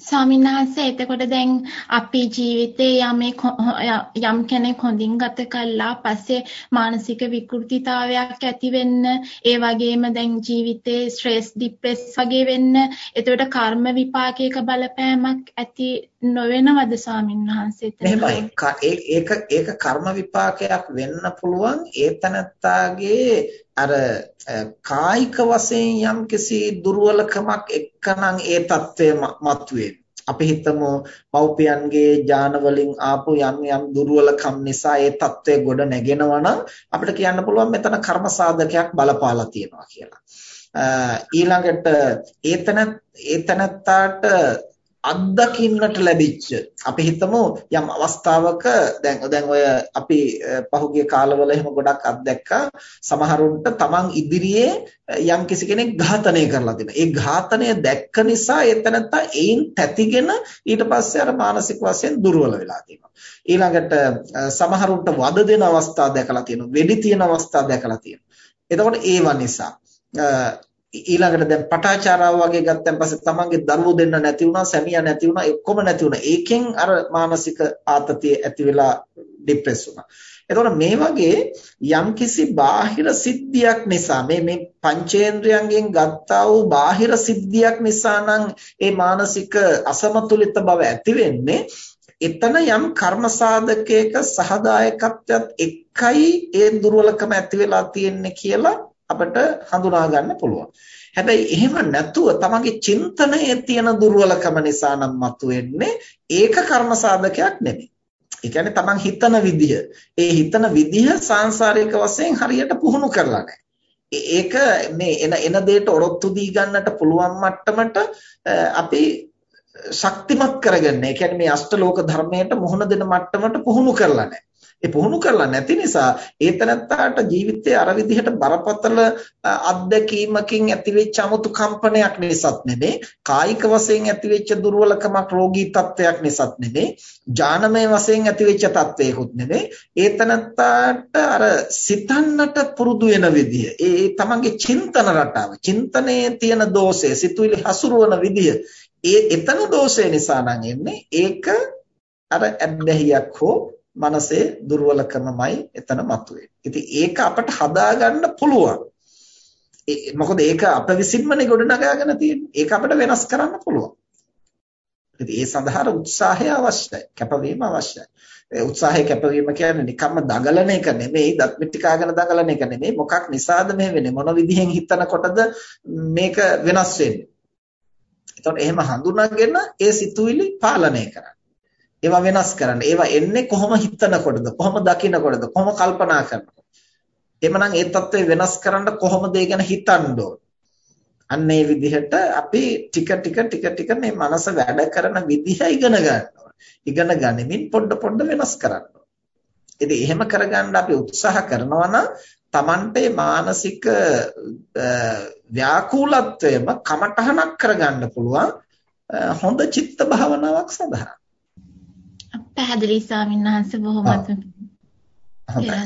ස්වාමීන් වහන්සේ එතකොට දැන් අපි ජීවිතේ යම් කෙනෙක් හොඳින් ගත කළා පස්සේ මානසික විකෘතිතාවයක් ඇති වෙන්න ඒ වගේම දැන් ජීවිතේ ස්ට්‍රෙස් ડિප්‍රෙස් වගේ වෙන්න එතකොට කර්ම විපාකයක බලපෑමක් ඇති නොවෙනවද ස්වාමීන් වහන්සේ? එහෙමයි. ඒක ඒක කර්ම විපාකයක් වෙන්න පුළුවන් ඒ තනත්තාගේ අර කායික වශයෙන් යම්කිසි දුර්වලකමක් එක්කනම් ඒ తත්වය මතුවේ. අපි හිතමු පෞපියන්ගේ ඥාන වලින් ආපු යම් යම් දුර්වලකම් නිසා ඒ తත්වය ගොඩ නැගෙනවා නම් අපිට කියන්න පුළුවන් මෙතන කර්ම සාධකයක් බලපාලා තියෙනවා කියලා. ඊළඟට ඒතන ඒතනත්තාට අත්දකින්නට ලැබිච්ච අපි හිතමු යම් අවස්ථාවක දැන් දැන් ඔය අපි පහුගිය කාලවල එහෙම ගොඩක් අත්දැක්කා සමහරුන්ට තමන් ඉදිරියේ යම් කිසි කෙනෙක් ඝාතනය කරලා දෙනවා. ඒ ඝාතනය දැක්ක නිසා එතනත්තා ඒයින් තැතිගෙන ඊට පස්සේ අර මානසික වශයෙන් දුර්වල වෙලා තියෙනවා. ඊළඟට සමහරුන්ට වද දෙන අවස්ථා දැකලා තියෙනවා. වෙඩි තියෙන අවස්ථා දැකලා තියෙනවා. එතකොට ඒව නිසා ඊළඟට දැන් පටාචාරාව වගේ ගත්තන් පස්සේ තමන්ගේ දරුවෝ දෙන්න නැති වුණා සැමියා නැති වුණා ඔක්කොම නැති වුණා. ඒකෙන් අර මානසික ආතතිය ඇති වෙලා ડિප්‍රෙස් වුණා. එතකොට මේ වගේ යම්කිසි බාහිර සිද්ධියක් නිසා මේ මේ පංචේන්ද්‍රයන්ගෙන් ගත්තා වූ බාහිර සිද්ධියක් නිසා නම් ඒ මානසික අසමතුලිත බව ඇති වෙන්නේ එතන යම් කර්ම සාධකයක සහදායකත්වයක් එක්කයි ඒ දුර්වලකම ඇති වෙලා තියෙන්නේ කියලා අපිට හඳුනා ගන්න පුළුවන්. හැබැයි එහෙම නැතුව තමන්ගේ චින්තනයේ තියෙන දුර්වලකම නිසා නම් මතුවෙන්නේ ඒක කර්ම සාධකයක් නෙමෙයි. ඒ කියන්නේ තමන් හිතන විදිහ, ඒ හිතන විදිහ සාංශාරික වශයෙන් හරියට පුහුණු කරලා නැහැ. ඒක මේ එන එන දෙයට ඔරොත්තු දී ගන්නට පුළුවන් මට්ටමට අපි ශක්තිමත් කරගන්න. ඒ කියන්නේ මේ අෂ්ටලෝක ධර්මයට මුහුණ දෙන මට්ටමට පුහුණු කරලා නැහැ. ඒ පුහුණු කරලා නැති නිසා ඒතනත්තාට ජීවිතයේ අර විදිහට බරපතල අත්දැකීමකින් ඇතිවෙච්ච 아무තු කම්පනයක් නිසාත් නෙමෙයි කායික වශයෙන් ඇතිවෙච්ච දුර්වලකමක් රෝගී තත්වයක් නිසාත් නෙමෙයි ඥානමය වශයෙන් ඇතිවෙච්ච තත්වයකුත් නෙමෙයි ඒතනත්තාට අර සිතන්නට පුරුදු වෙන විදිය ඒ තමන්ගේ චින්තන රටාව චින්තනයේ තියෙන දෝෂය සිතුවිලි හසුරුවන විදිය ඒ එතන දෝෂය නිසා නම් එන්නේ ඒක අර ඇබ්බැහියක් හෝ මනසේ දුර්වලකමමයි එතන මතුවේ. ඉතින් ඒක අපට හදාගන්න පුළුවන්. මොකද ඒක අප විසින්මනේ ගොඩනගාගෙන තියෙන්නේ. ඒක අපිට වෙනස් කරන්න පුළුවන්. ඉතින් ඒ සඳහා උත්සාහය අවශ්‍යයි. කැපවීම අවශ්‍යයි. ඒ උත්සාහය කැපවීම කියන්නේ නිකම්ම දඟලන එක නෙමෙයි, දත් මිටි කාගෙන දඟලන එක නෙමෙයි. මොකක් නිසාද මේ වෙන්නේ? මොන විදිහෙන් හිතනකොටද මේක වෙනස් වෙන්නේ? එතකොට එහෙම හඳුනාගෙන ඒ සිතුවිලි පාලනය කරන්න. ඒවා වෙනස් කරන්න. ඒවා එන්නේ කොහොම හිතනකොටද? කොහොම දකිනකොටද? කොහොම කල්පනා කරනකොටද? එhmenan ඒ தත්ත්වය වෙනස් කරන්න කොහොමද ඒ ගැන හිතන්න අන්න ඒ විදිහට අපි ටික ටික ටික ටික මේ මනස වැඩ කරන විදිහ ඉගෙන ගන්නවා. ඉගෙන ගනිමින් පොඩ පොඩ වෙනස් කරනවා. ඉතින් එහෙම කරගන්න අපි උත්සාහ කරනවා නම් Tamante මානසික ව්‍යාකූලත්වයම කමටහනක් කරගන්න පුළුවන් හොඳ චිත්ත භාවනාවක් සඳහා. පැහැදිලි ස්වාමීන් වහන්සේ බොහොමත් හොඳයි.